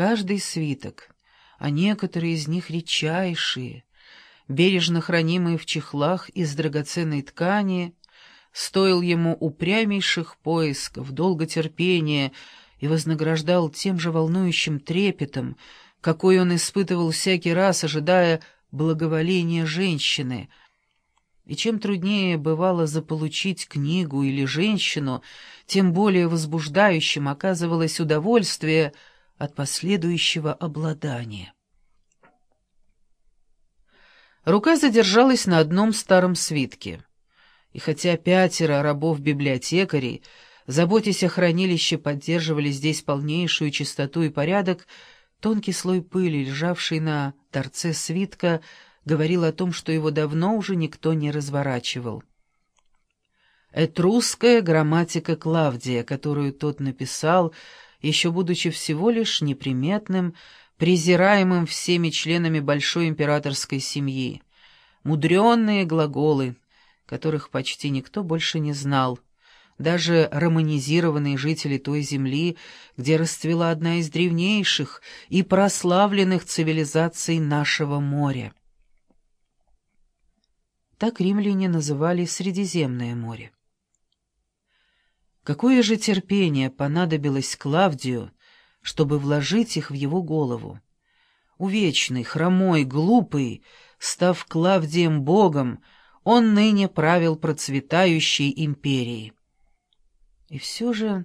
Каждый свиток, а некоторые из них редчайшие, бережно хранимые в чехлах из драгоценной ткани, стоил ему упрямейших поисков, долготерпения и вознаграждал тем же волнующим трепетом, какой он испытывал всякий раз, ожидая благоволения женщины. И чем труднее бывало заполучить книгу или женщину, тем более возбуждающим оказывалось удовольствие от последующего обладания. Рука задержалась на одном старом свитке. И хотя пятеро рабов-библиотекарей, заботясь о хранилище, поддерживали здесь полнейшую чистоту и порядок, Тонкий слой пыли, лежавший на торце свитка, говорил о том, что его давно уже никто не разворачивал. Этрусская грамматика Клавдия, которую тот написал, еще будучи всего лишь неприметным, презираемым всеми членами большой императорской семьи. Мудренные глаголы, которых почти никто больше не знал — даже романизированные жители той земли, где расцвела одна из древнейших и прославленных цивилизаций нашего моря. Так римляне называли Средиземное море. Какое же терпение понадобилось Клавдию, чтобы вложить их в его голову? Увечный, хромой, глупый, став Клавдием богом, он ныне правил процветающей империей. И все же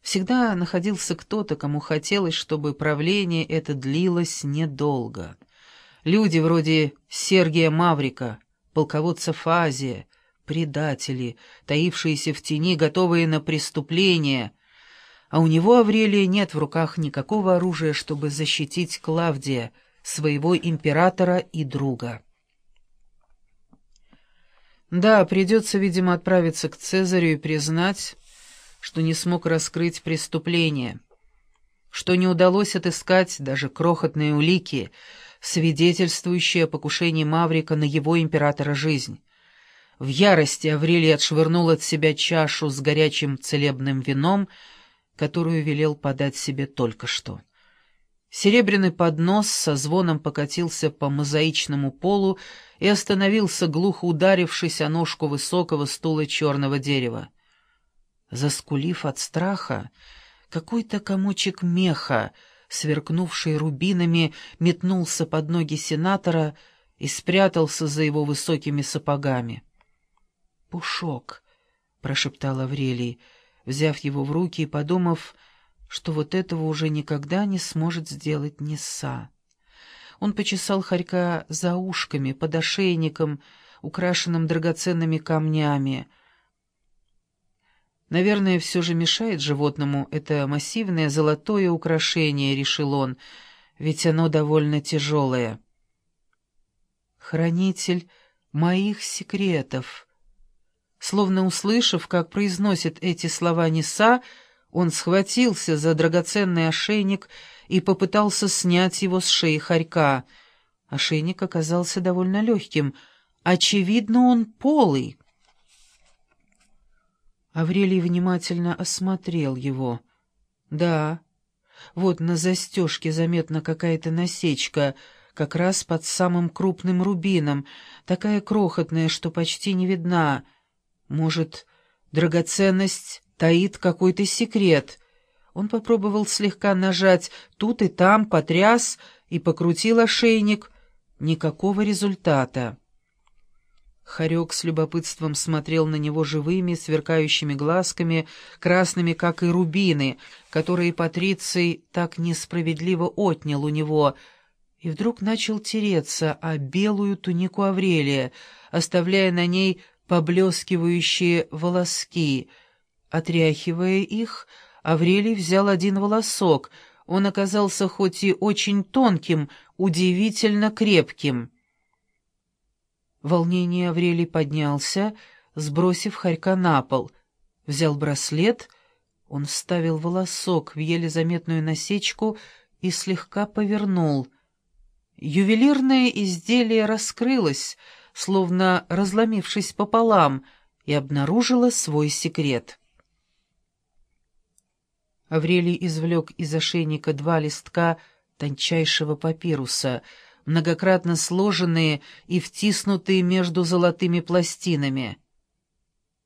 всегда находился кто-то, кому хотелось, чтобы правление это длилось недолго. Люди вроде Сергия Маврика, полководца Фазия, предатели, таившиеся в тени, готовые на преступление, а у него, Аврелия, нет в руках никакого оружия, чтобы защитить Клавдия, своего императора и друга. Да, придется, видимо, отправиться к Цезарю и признать, что не смог раскрыть преступление, что не удалось отыскать даже крохотные улики, свидетельствующие о покушении Маврика на его императора жизнь. В ярости Аврелий отшвырнул от себя чашу с горячим целебным вином, которую велел подать себе только что. Серебряный поднос со звоном покатился по мозаичному полу и остановился, глухо ударившись о ножку высокого стула черного дерева. Заскулив от страха, какой-то комочек меха, сверкнувший рубинами, метнулся под ноги сенатора и спрятался за его высокими сапогами. «Пушок», — прошептал Аврелий, взяв его в руки и подумав, что вот этого уже никогда не сможет сделать Неса. Он почесал хорька за ушками, под ошейником, украшенным драгоценными камнями, Наверное, все же мешает животному это массивное золотое украшение, решил он, ведь оно довольно тяжелое. Хранитель моих секретов. Словно услышав, как произносит эти слова Неса, он схватился за драгоценный ошейник и попытался снять его с шеи хорька. Ошейник оказался довольно легким. Очевидно, он полый. Аврелий внимательно осмотрел его. «Да, вот на застежке заметна какая-то насечка, как раз под самым крупным рубином, такая крохотная, что почти не видна. Может, драгоценность таит какой-то секрет?» Он попробовал слегка нажать тут и там, потряс и покрутил ошейник. Никакого результата. Харек с любопытством смотрел на него живыми, сверкающими глазками, красными, как и рубины, которые Патриций так несправедливо отнял у него, и вдруг начал тереться о белую тунику Аврелия, оставляя на ней поблескивающие волоски. Отряхивая их, Аврелий взял один волосок. Он оказался хоть и очень тонким, удивительно крепким. Волнение Аврелий поднялся, сбросив хорька на пол. Взял браслет, он вставил волосок в еле заметную насечку и слегка повернул. Ювелирное изделие раскрылось, словно разломившись пополам, и обнаружило свой секрет. Аврелий извлек из ошейника два листка тончайшего папируса, многократно сложенные и втиснутые между золотыми пластинами.